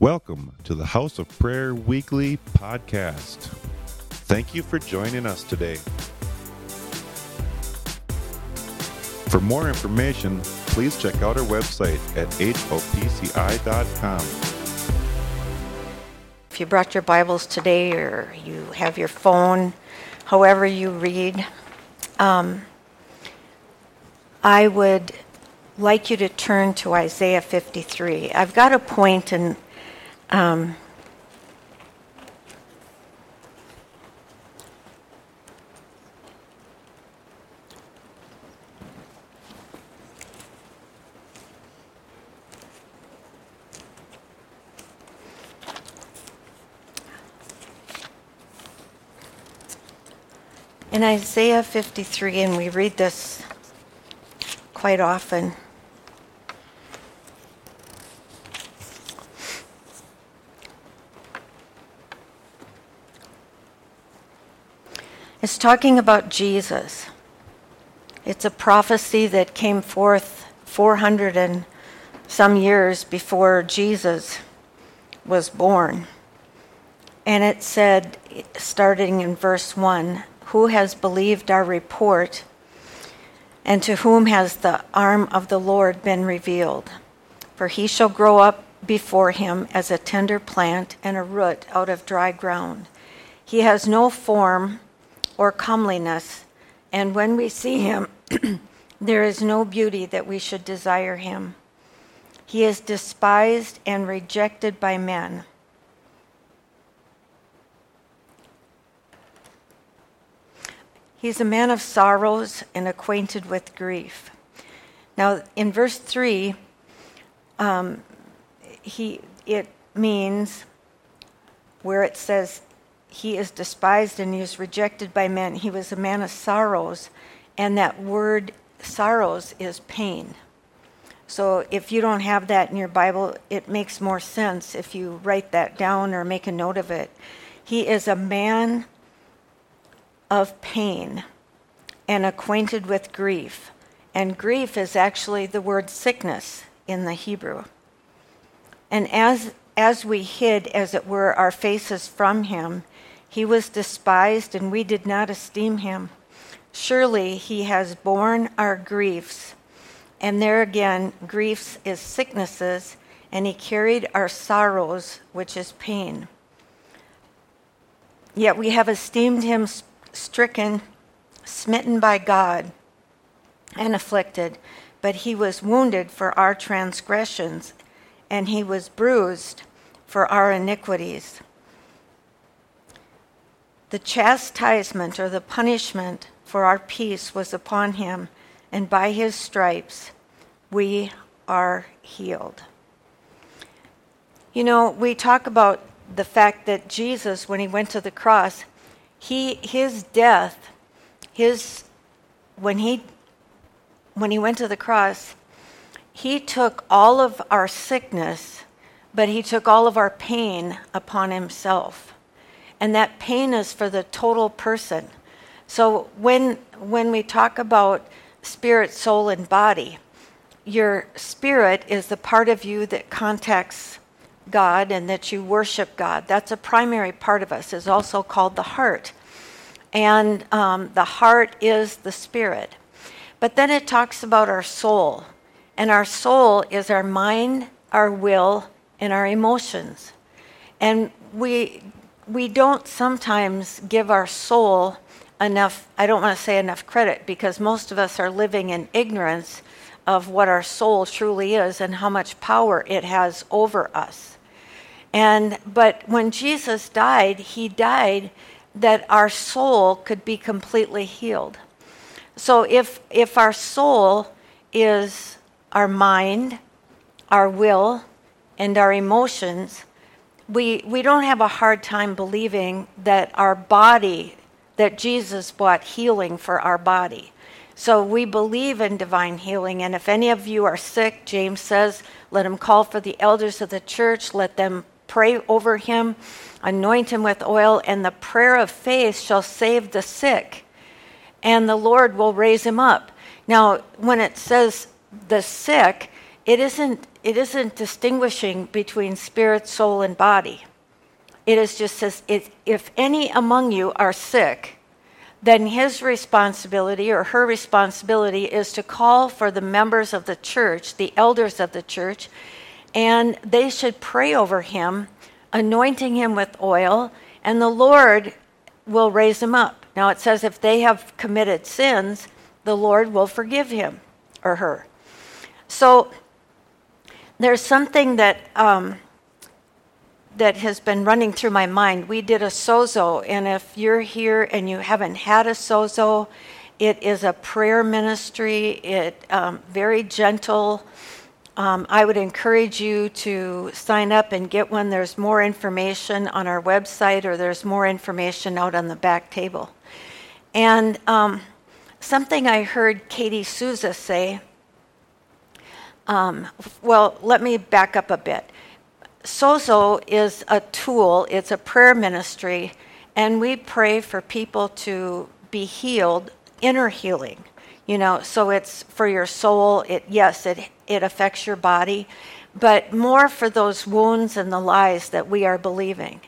Welcome to the House of Prayer Weekly podcast. Thank you for joining us today. For more information, please check out our website at hopci.com. If you brought your Bibles today or you have your phone, however you read, um, I would like you to turn to Isaiah 53. I've got a point in um, in Isaiah 53, and we read this quite often. It's talking about Jesus. It's a prophecy that came forth 400 and some years before Jesus was born. And it said, starting in verse 1, Who has believed our report, and to whom has the arm of the Lord been revealed? For he shall grow up before him as a tender plant and a root out of dry ground. He has no form or comeliness, and when we see him, there is no beauty that we should desire him. He is despised and rejected by men. He's a man of sorrows and acquainted with grief. Now, in verse 3, um, he, it means where it says, he is despised and he is rejected by men. He was a man of sorrows, and that word sorrows is pain. So if you don't have that in your Bible, it makes more sense if you write that down or make a note of it. He is a man of pain and acquainted with grief. And grief is actually the word sickness in the Hebrew. And as, as we hid, as it were, our faces from him, he was despised, and we did not esteem him. Surely he has borne our griefs. And there again, griefs is sicknesses, and he carried our sorrows, which is pain. Yet we have esteemed him stricken, smitten by God, and afflicted. But he was wounded for our transgressions, and he was bruised for our iniquities. The chastisement or the punishment for our peace was upon him, and by his stripes we are healed. You know, we talk about the fact that Jesus, when he went to the cross, he his death, his when he when he went to the cross, he took all of our sickness, but he took all of our pain upon himself and that pain is for the total person. So when when we talk about spirit, soul, and body, your spirit is the part of you that contacts God and that you worship God. That's a primary part of us. is also called the heart, and um, the heart is the spirit. But then it talks about our soul, and our soul is our mind, our will, and our emotions. And we we don't sometimes give our soul enough, I don't want to say enough credit, because most of us are living in ignorance of what our soul truly is and how much power it has over us. And but when Jesus died, he died that our soul could be completely healed. So if if our soul is our mind, our will, and our emotions, we, we don't have a hard time believing that our body, that Jesus brought healing for our body. So we believe in divine healing. And if any of you are sick, James says, let him call for the elders of the church, let them pray over him, anoint him with oil, and the prayer of faith shall save the sick, and the Lord will raise him up. Now, when it says the sick, it isn't it isn't distinguishing between spirit, soul, and body. It is just says, if any among you are sick, then his responsibility or her responsibility is to call for the members of the church, the elders of the church, and they should pray over him, anointing him with oil, and the Lord will raise him up. Now it says if they have committed sins, the Lord will forgive him or her. So there's something that um, that has been running through my mind. We did a sozo, and if you're here and you haven't had a sozo, it is a prayer ministry. It um, very gentle. Um, I would encourage you to sign up and get one. There's more information on our website, or there's more information out on the back table. And um, something I heard Katie Souza say um, well, let me back up a bit. Sozo is a tool, it's a prayer ministry, and we pray for people to be healed, inner healing. You know, so it's for your soul. It yes, it it affects your body, but more for those wounds and the lies that we are believing.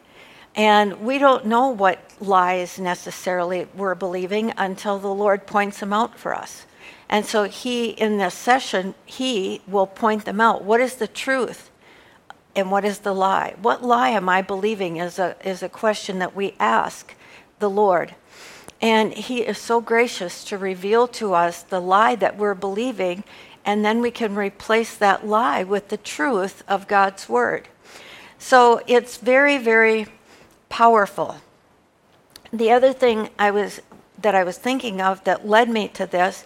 And we don't know what lies necessarily we're believing until the Lord points them out for us. And so he, in this session, he will point them out. What is the truth? And what is the lie? What lie am I believing is a, is a question that we ask the Lord. And he is so gracious to reveal to us the lie that we're believing, and then we can replace that lie with the truth of God's word. So it's very, very powerful. The other thing I was that I was thinking of that led me to this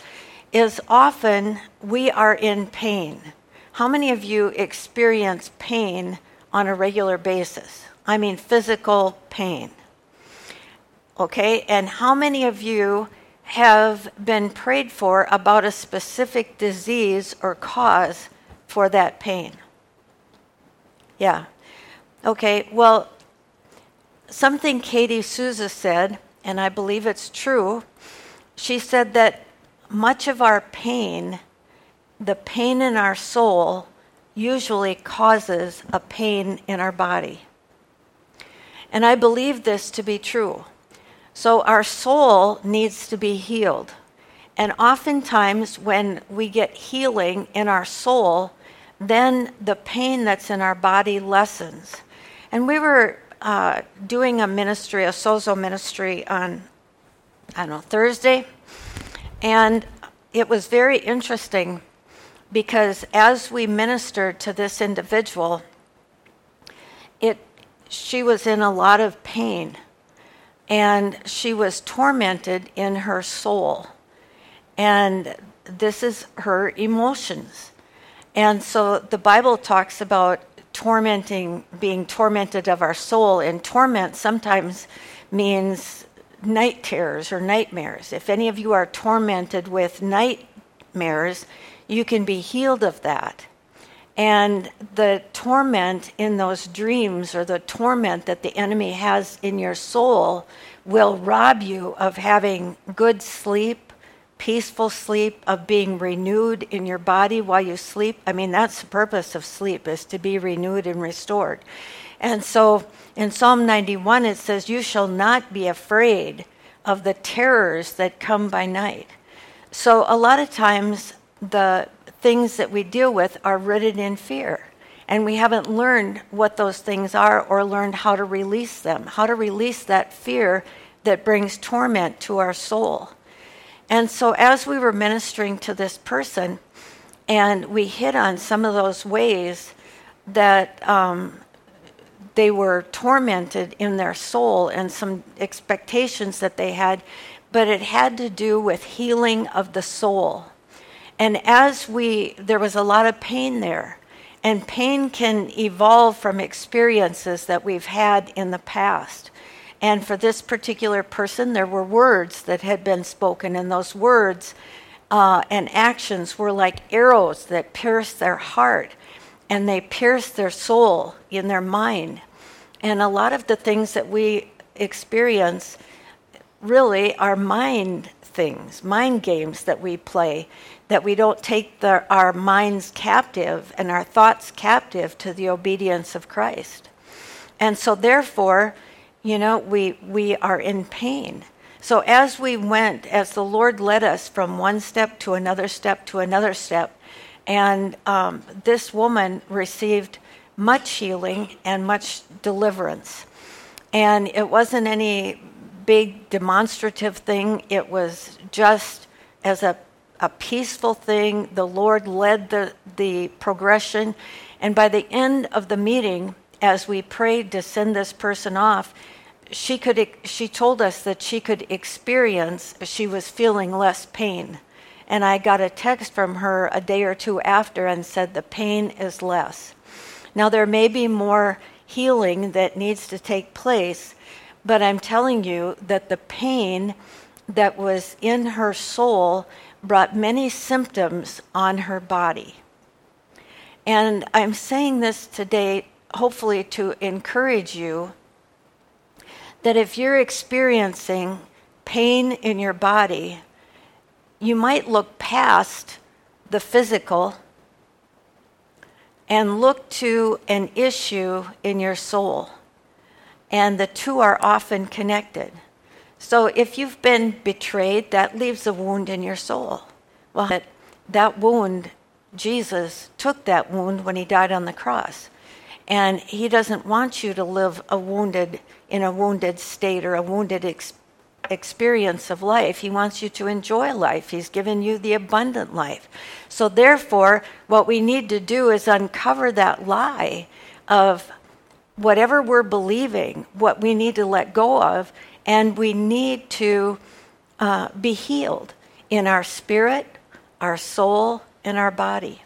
is often we are in pain. How many of you experience pain on a regular basis? I mean, physical pain. Okay, and how many of you have been prayed for about a specific disease or cause for that pain? Yeah. Okay, well, something Katie Souza said, and I believe it's true, she said that much of our pain, the pain in our soul, usually causes a pain in our body. And I believe this to be true. So our soul needs to be healed. And oftentimes, when we get healing in our soul, then the pain that's in our body lessens. And we were uh, doing a ministry, a sozo ministry on, I don't know, Thursday. And it was very interesting because as we ministered to this individual, it, she was in a lot of pain and she was tormented in her soul. And this is her emotions. And so the Bible talks about tormenting, being tormented of our soul, and torment sometimes means night terrors or nightmares. If any of you are tormented with nightmares, you can be healed of that. And the torment in those dreams or the torment that the enemy has in your soul will rob you of having good sleep, peaceful sleep, of being renewed in your body while you sleep. I mean, that's the purpose of sleep, is to be renewed and restored. And so in Psalm 91, it says, You shall not be afraid of the terrors that come by night. So, a lot of times, the things that we deal with are rooted in fear. And we haven't learned what those things are or learned how to release them, how to release that fear that brings torment to our soul. And so, as we were ministering to this person, and we hit on some of those ways that um, they were tormented in their soul and some expectations that they had, but it had to do with healing of the soul. And as we, there was a lot of pain there. And pain can evolve from experiences that we've had in the past. And for this particular person, there were words that had been spoken, and those words uh, and actions were like arrows that pierced their heart and they pierce their soul in their mind. And a lot of the things that we experience really are mind things, mind games that we play, that we don't take the, our minds captive and our thoughts captive to the obedience of Christ. And so, therefore, you know, we, we are in pain. So, as we went, as the Lord led us from one step to another step to another step, and um, this woman received much healing and much deliverance. And it wasn't any big demonstrative thing, it was just as a, a peaceful thing. The Lord led the, the progression. And by the end of the meeting, as we prayed to send this person off, she could she told us that she could experience she was feeling less pain and i got a text from her a day or two after and said the pain is less now there may be more healing that needs to take place but I'm telling you that the pain that was in her soul brought many symptoms on her body. And I'm saying this today, hopefully, to encourage you that if you're experiencing pain in your body, you might look past the physical and look to an issue in your soul and the two are often connected. So if you've been betrayed, that leaves a wound in your soul. Well, that, that wound, Jesus took that wound when he died on the cross. And he doesn't want you to live a wounded in a wounded state or a wounded ex- experience of life. He wants you to enjoy life. He's given you the abundant life. So therefore, what we need to do is uncover that lie of whatever we're believing, what we need to let go of, and we need to uh, be healed in our spirit, our soul, and our body.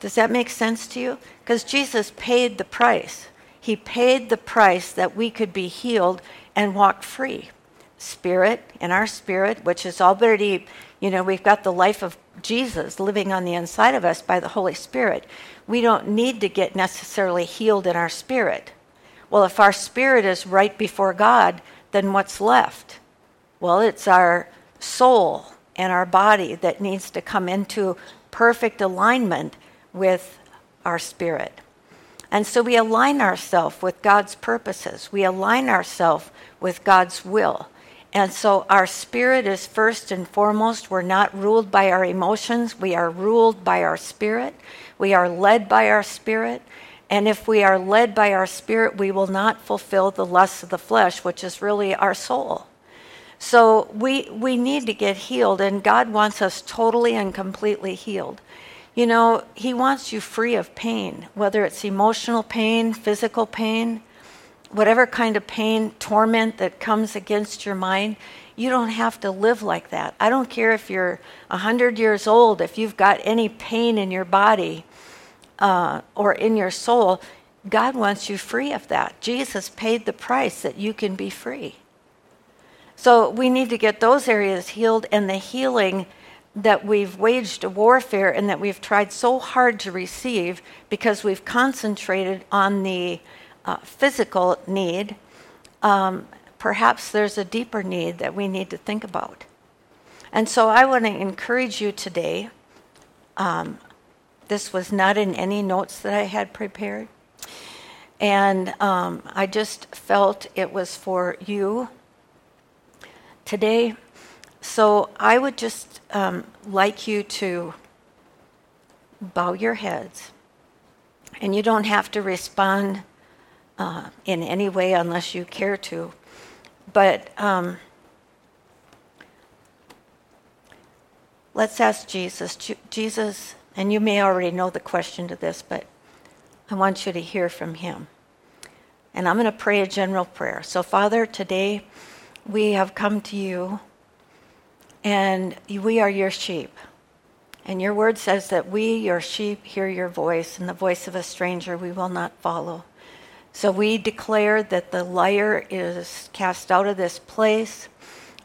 Does that make sense to you? Because Jesus paid the price. He paid the price that we could be healed and walk free. Spirit, in our spirit, which is already, you know, we've got the life of Jesus living on the inside of us by the Holy Spirit we don't need to get necessarily healed in our spirit. Well, if our spirit is right before God, then what's left? Well, it's our soul and our body that needs to come into perfect alignment with our spirit. And so we align ourselves with God's purposes. We align ourselves with God's will. And so our spirit is first and foremost. We're not ruled by our emotions, we are ruled by our spirit. We are led by our spirit. And if we are led by our spirit, we will not fulfill the lusts of the flesh, which is really our soul. So we, we need to get healed, and God wants us totally and completely healed. You know, He wants you free of pain, whether it's emotional pain, physical pain, whatever kind of pain, torment that comes against your mind. You don't have to live like that. I don't care if you're 100 years old, if you've got any pain in your body uh, or in your soul, God wants you free of that. Jesus paid the price that you can be free. So we need to get those areas healed and the healing that we've waged a warfare and that we've tried so hard to receive because we've concentrated on the uh, physical need. Um, perhaps there's a deeper need that we need to think about. And so I want to encourage you today. Um, this was not in any notes that I had prepared. And um, I just felt it was for you today. So I would just um, like you to bow your heads. And you don't have to respond uh, in any way unless you care to. But um, let's ask Jesus. Jesus, and you may already know the question to this, but I want you to hear from him. And I'm going to pray a general prayer. So, Father, today we have come to you, and we are your sheep. And your word says that we, your sheep, hear your voice, and the voice of a stranger we will not follow. So we declare that the liar is cast out of this place.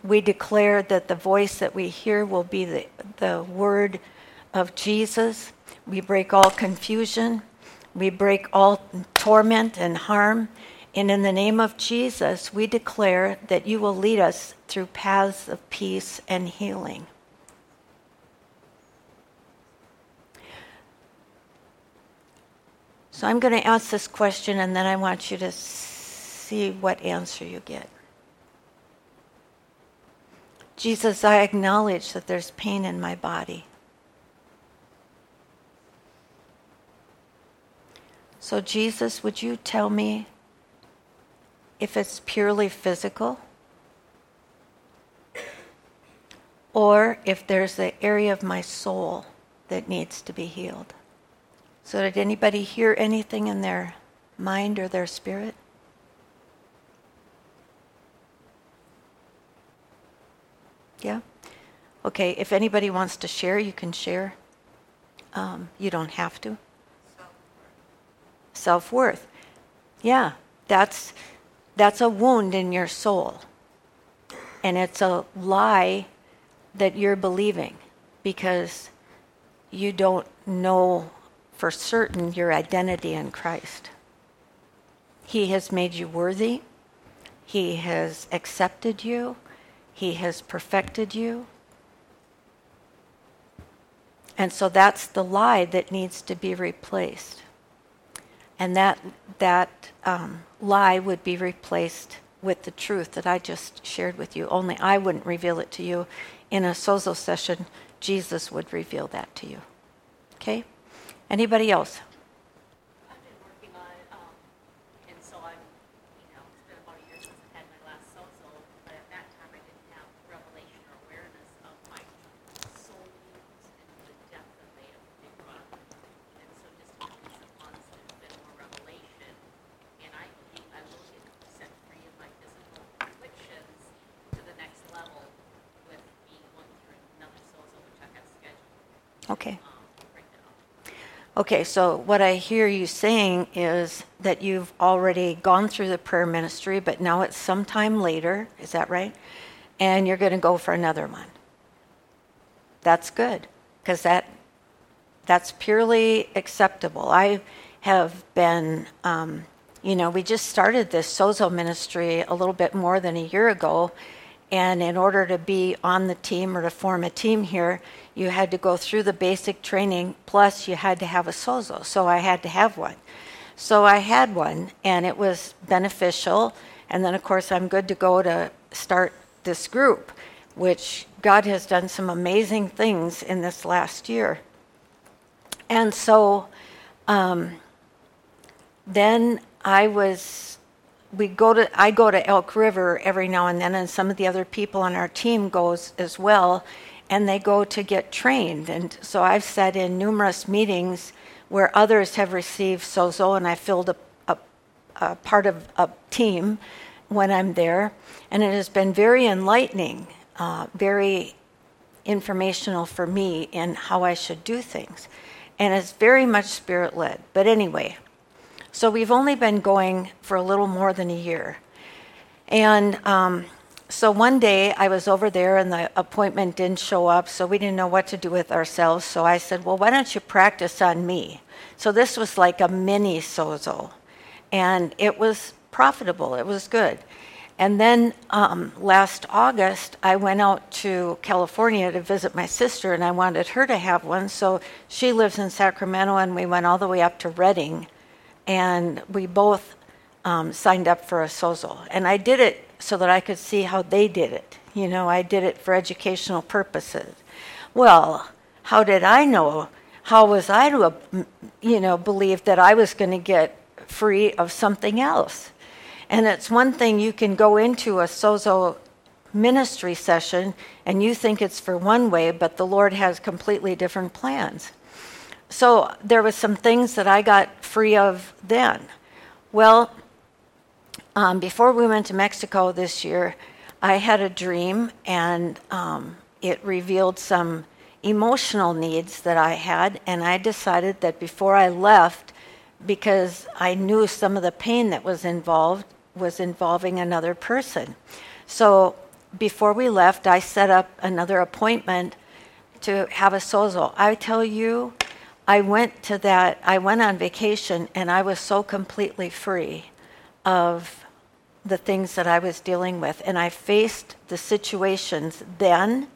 We declare that the voice that we hear will be the, the word of Jesus. We break all confusion. We break all torment and harm. And in the name of Jesus, we declare that you will lead us through paths of peace and healing. So I'm going to ask this question and then I want you to see what answer you get. Jesus, I acknowledge that there's pain in my body. So, Jesus, would you tell me if it's purely physical or if there's an area of my soul that needs to be healed? So, did anybody hear anything in their mind or their spirit? Yeah? Okay, if anybody wants to share, you can share. Um, you don't have to. Self worth. Yeah, that's, that's a wound in your soul. And it's a lie that you're believing because you don't know for certain your identity in Christ. He has made you worthy. He has accepted you. He has perfected you. And so that's the lie that needs to be replaced. And that, that um, lie would be replaced with the truth that I just shared with you. Only I wouldn't reveal it to you. In a sozo session, Jesus would reveal that to you. Okay? Anybody else? Okay. Okay, so what I hear you saying is that you've already gone through the prayer ministry, but now it's sometime later. Is that right? And you're going to go for another one. That's good, because that that's purely acceptable. I have been, um, you know, we just started this Sozo ministry a little bit more than a year ago, and in order to be on the team or to form a team here, you had to go through the basic training, plus you had to have a sozo. So I had to have one. So I had one, and it was beneficial. And then, of course, I'm good to go to start this group, which God has done some amazing things in this last year. And so um, then I was we go to I go to Elk River every now and then, and some of the other people on our team goes as well, and they go to get trained. And so I've sat in numerous meetings where others have received Sozo, and I filled a, a, a part of a team when I'm there, and it has been very enlightening, uh, very informational for me in how I should do things, and it's very much spirit led. But anyway. So we've only been going for a little more than a year. And um, so one day I was over there and the appointment didn't show up, so we didn't know what to do with ourselves. So I said, Well, why don't you practice on me? So this was like a mini sozo. And it was profitable, it was good. And then um, last August, I went out to California to visit my sister, and I wanted her to have one. So she lives in Sacramento, and we went all the way up to Redding and we both um, signed up for a sozo. And I did it so that I could see how they did it. You know, I did it for educational purposes. Well, how did I know? How was I to, you know, believe that I was going to get free of something else? And it's one thing you can go into a sozo ministry session and you think it's for one way, but the Lord has completely different plans so there was some things that I got free of then. Well, um, before we went to Mexico this year, I had a dream, and um, it revealed some emotional needs that I had, and I decided that before I left, because I knew some of the pain that was involved was involving another person. So before we left, I set up another appointment to have a sozo. I tell you, I went to that, I went on vacation and I was so completely free of the things that I was dealing with. And I faced the situations then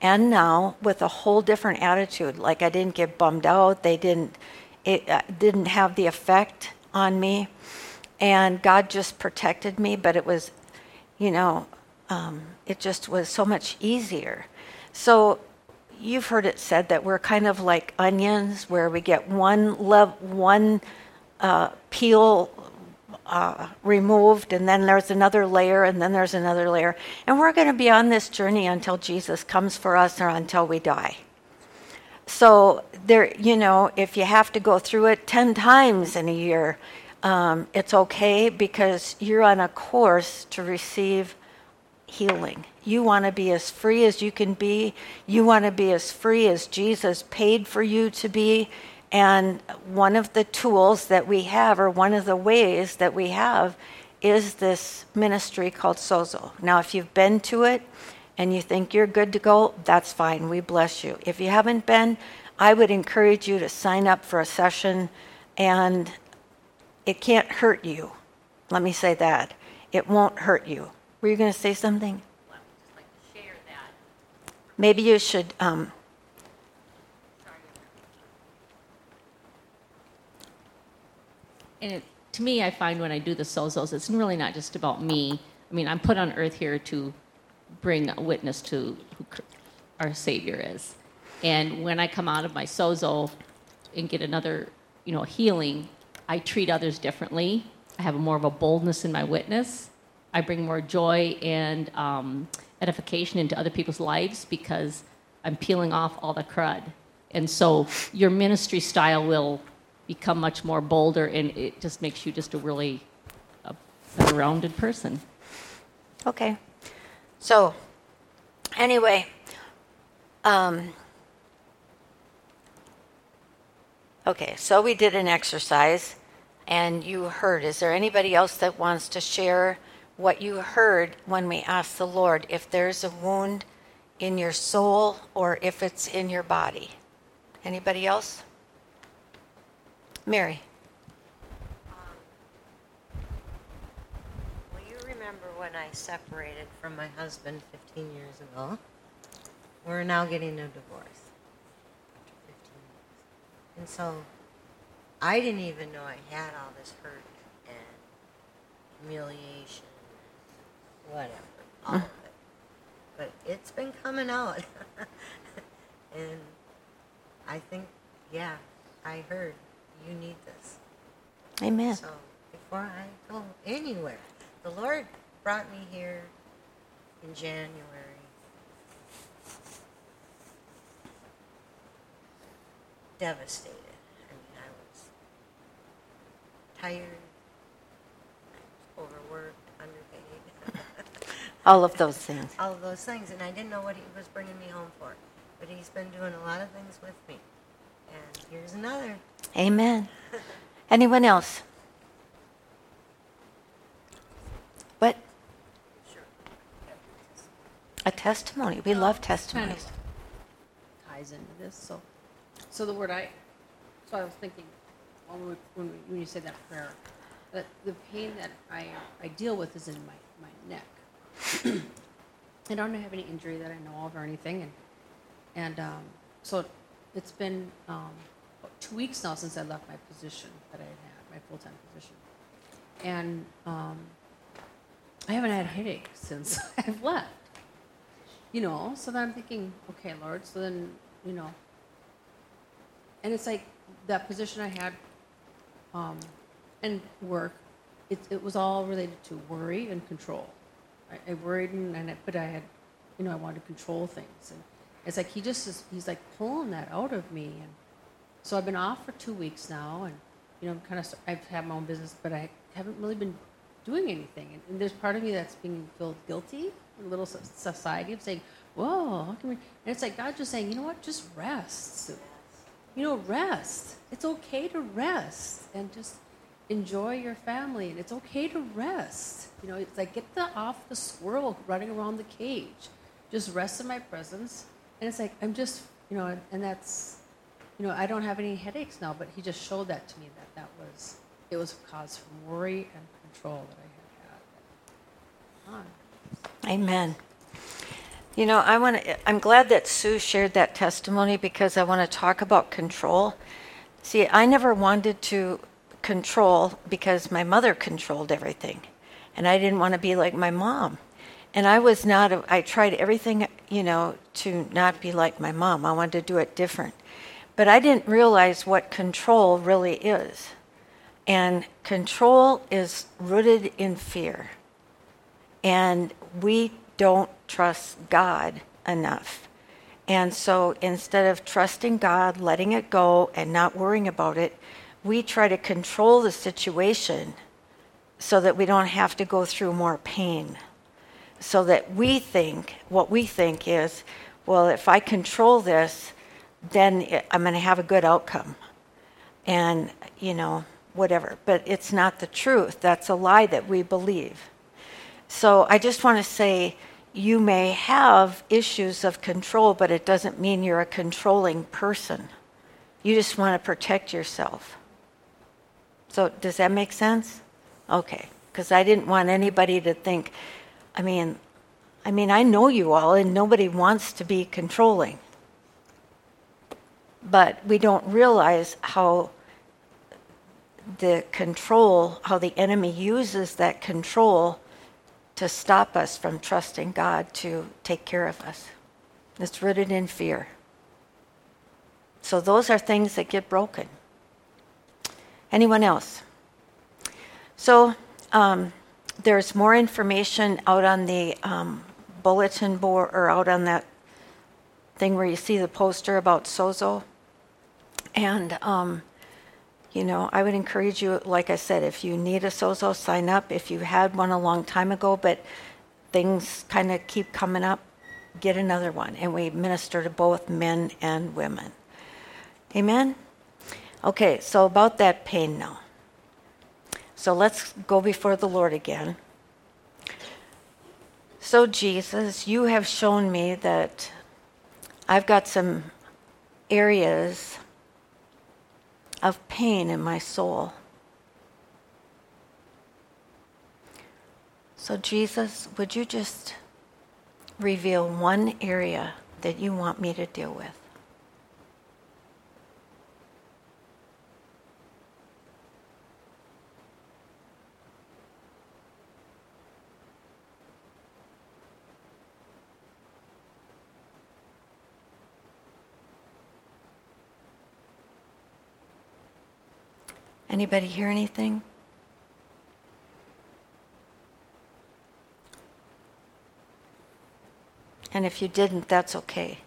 and now with a whole different attitude. Like I didn't get bummed out. They didn't, it uh, didn't have the effect on me. And God just protected me, but it was, you know, um, it just was so much easier. So you've heard it said that we're kind of like onions, where we get one lev- one uh, peel uh, removed, and then there's another layer, and then there's another layer. And we're going to be on this journey until Jesus comes for us or until we die. So, there, you know, if you have to go through it 10 times in a year, um, it's okay because you're on a course to receive healing. You want to be as free as you can be. You want to be as free as Jesus paid for you to be. And one of the tools that we have, or one of the ways that we have, is this ministry called Sozo. Now, if you've been to it and you think you're good to go, that's fine. We bless you. If you haven't been, I would encourage you to sign up for a session, and it can't hurt you. Let me say that. It won't hurt you. Were you going to say something? Maybe you should um, and it, to me, I find when I do the sozos, it's really not just about me. I mean, I'm put on earth here to bring a witness to who our Savior is. And when I come out of my sozo and get another, you know, healing, I treat others differently. I have more of a boldness in my witness. I bring more joy and um, edification into other people's lives because I'm peeling off all the crud. And so your ministry style will become much more bolder, and it just makes you just a really a rounded person. Okay. So, anyway, um, okay, so we did an exercise and you heard. Is there anybody else that wants to share what you heard when we asked the Lord if there's a wound in your soul or if it's in your body? Anybody else? Mary. Um, well, you remember when I separated from my husband 15 years ago? We're now getting a divorce after 15 years. And so I didn't even know I had all this hurt and humiliation whatever, all of it. But it's been coming out. and I think, yeah, I heard you need this. Amen. So before I go anywhere, the Lord brought me here in January. Devastated. I mean, I was tired, overworked. All of those things. All of those things, and I didn't know what He was bringing me home for. But He's been doing a lot of things with me. And here's another. Amen. Anyone else? What? Sure. A testimony. We love testimonies. ties into this. So, so the word I, so I was thinking when, we, when, we, when you said that prayer, that the pain that I I deal with is in my my neck. I don't have any injury that I know of or anything, and and um, so it's been um, two weeks now since I left my position that I had, my full time position, and um, I haven't had a headache since I've left. You know, so then I'm thinking, okay, Lord, so then you know, and it's like that position I had, um, and work, it, it was all related to worry and control. I, I worried and, and I, but I had, you know, I wanted to control things, and it's like he just is, he's like pulling that out of me, and so I've been off for two weeks now, and you know, I'm kind of I've had my own business, but I haven't really been doing anything, and, and there's part of me that's being feel guilty, a little society of saying, "Whoa, how can we?" And it's like God just saying, "You know what? Just rest. You know, rest. It's okay to rest and just." Enjoy your family and it's okay to rest you know it's like get the off the squirrel running around the cage just rest in my presence and it's like i'm just you know and that's you know i don't have any headaches now but he just showed that to me that that was it was cause for worry and control that I had had. Amen. You know, I want to I'm glad that Sue shared that testimony because I want to talk about control. See, I never wanted to control because my mother controlled everything. And I didn't want to be like my mom. And I was not a, I tried everything, you know, to not be like my mom. I wanted to do it different. But I didn't realize what control really is. And control is rooted in fear. And we don't trust God enough. And so instead of trusting God, letting it go, and not worrying about it, we try to control the situation so that we don't have to go through more pain. So that we think, what we think is, well, if I control this, then I'm going to have a good outcome. And, you know, whatever. But it's not the truth. That's a lie that we believe. So I just want to say, you may have issues of control, but it doesn't mean you're a controlling person. You just want to protect yourself. So, does that make sense? Okay, because I didn't want anybody to think, I mean, I mean, I know you all, and nobody wants to be controlling. But we don't realize how the control, how the enemy uses that control to stop us from trusting God to take care of us. It's rooted in fear. So those are things that get broken. Anyone else? So um, there's more information out on the um, bulletin board or out on that thing where you see the poster about Sozo. And um, you know, I would encourage you, like I said, if you need a Sozo, sign up. If you had one a long time ago, but things kind of keep coming up, get another one. And we minister to both men and women. Amen? Okay, so about that pain now. So let's go before the Lord again. So, Jesus, you have shown me that I've got some areas of pain in my soul. So, Jesus, would you just reveal one area that you want me to deal with? Anybody hear anything? And if you didn't, that's okay.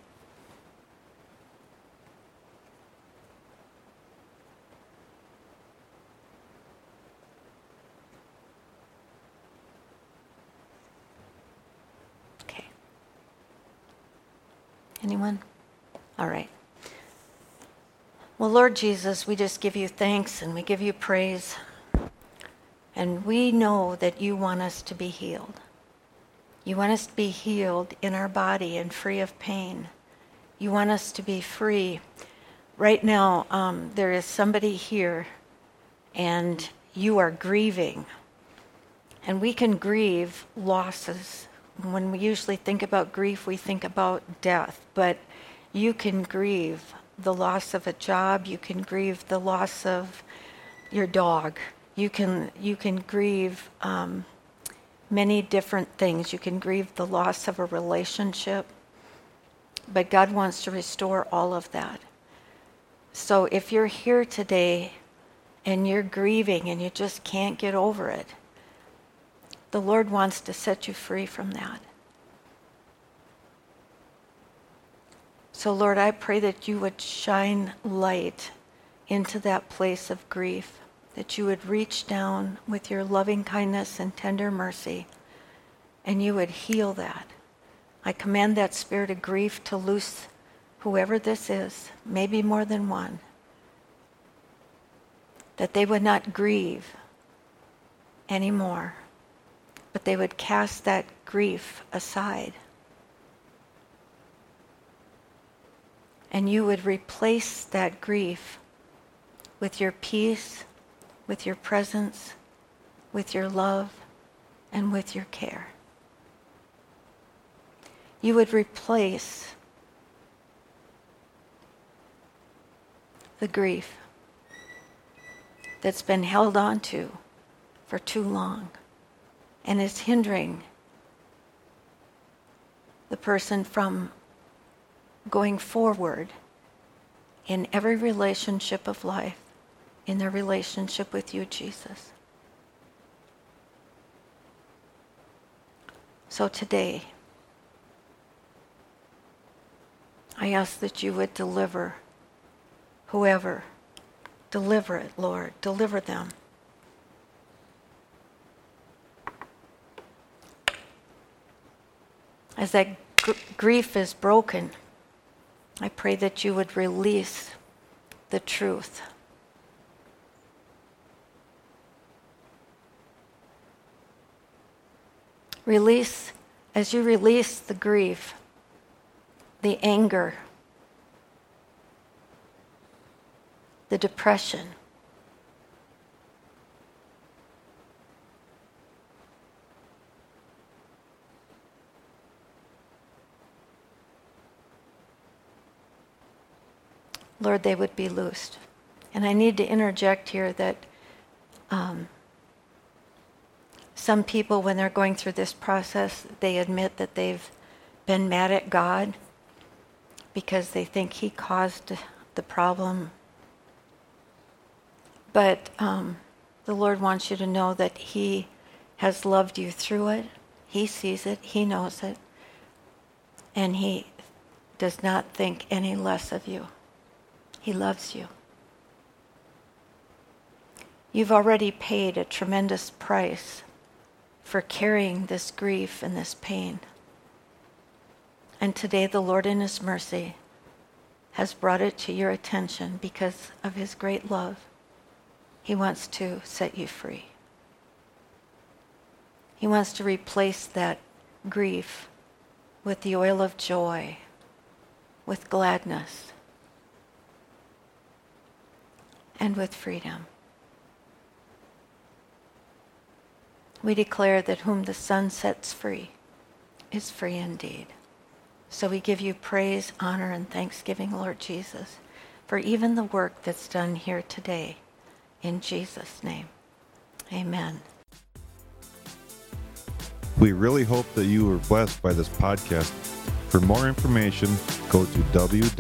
Anyone? All right. Well, Lord Jesus, we just give you thanks and we give you praise. And we know that you want us to be healed. You want us to be healed in our body and free of pain. You want us to be free. Right now, um, there is somebody here and you are grieving. And we can grieve losses. When we usually think about grief, we think about death. But you can grieve the loss of a job, you can grieve the loss of your dog, you can, you can grieve um, many different things. You can grieve the loss of a relationship, but God wants to restore all of that. So if you're here today and you're grieving and you just can't get over it, the Lord wants to set you free from that. So, Lord, I pray that you would shine light into that place of grief, that you would reach down with your loving kindness and tender mercy, and you would heal that. I command that spirit of grief to loose whoever this is, maybe more than one, that they would not grieve anymore, but they would cast that grief aside and you would replace that grief with your peace, with your presence, with your love, and with your care. You would replace the grief that's been held on to for too long and is hindering the person from going forward in every relationship of life, in their relationship with you, Jesus. So today, I ask that you would deliver whoever. Deliver it, Lord. Deliver them. As that gr- grief is broken, I pray that you would release the truth. Release, as you release the grief, the anger, the depression. Lord, they would be loosed. And I need to interject here that um, some people, when they're going through this process, they admit that they've been mad at God because they think He caused the problem but um, the Lord wants you to know that He has loved you through it. He sees it, He knows it, and He does not think any less of you. He loves you. You've already paid a tremendous price for carrying this grief and this pain. And today, the Lord, in His mercy, has brought it to your attention because of His great love. He wants to set you free. He wants to replace that grief with the oil of joy, with gladness, and with freedom. We declare that whom the Son sets free is free indeed. So we give you praise, honor, and thanksgiving, Lord Jesus, for even the work that's done here today. In Jesus' name, amen. We really hope that you were blessed by this podcast. For more information, go to www.hopci.com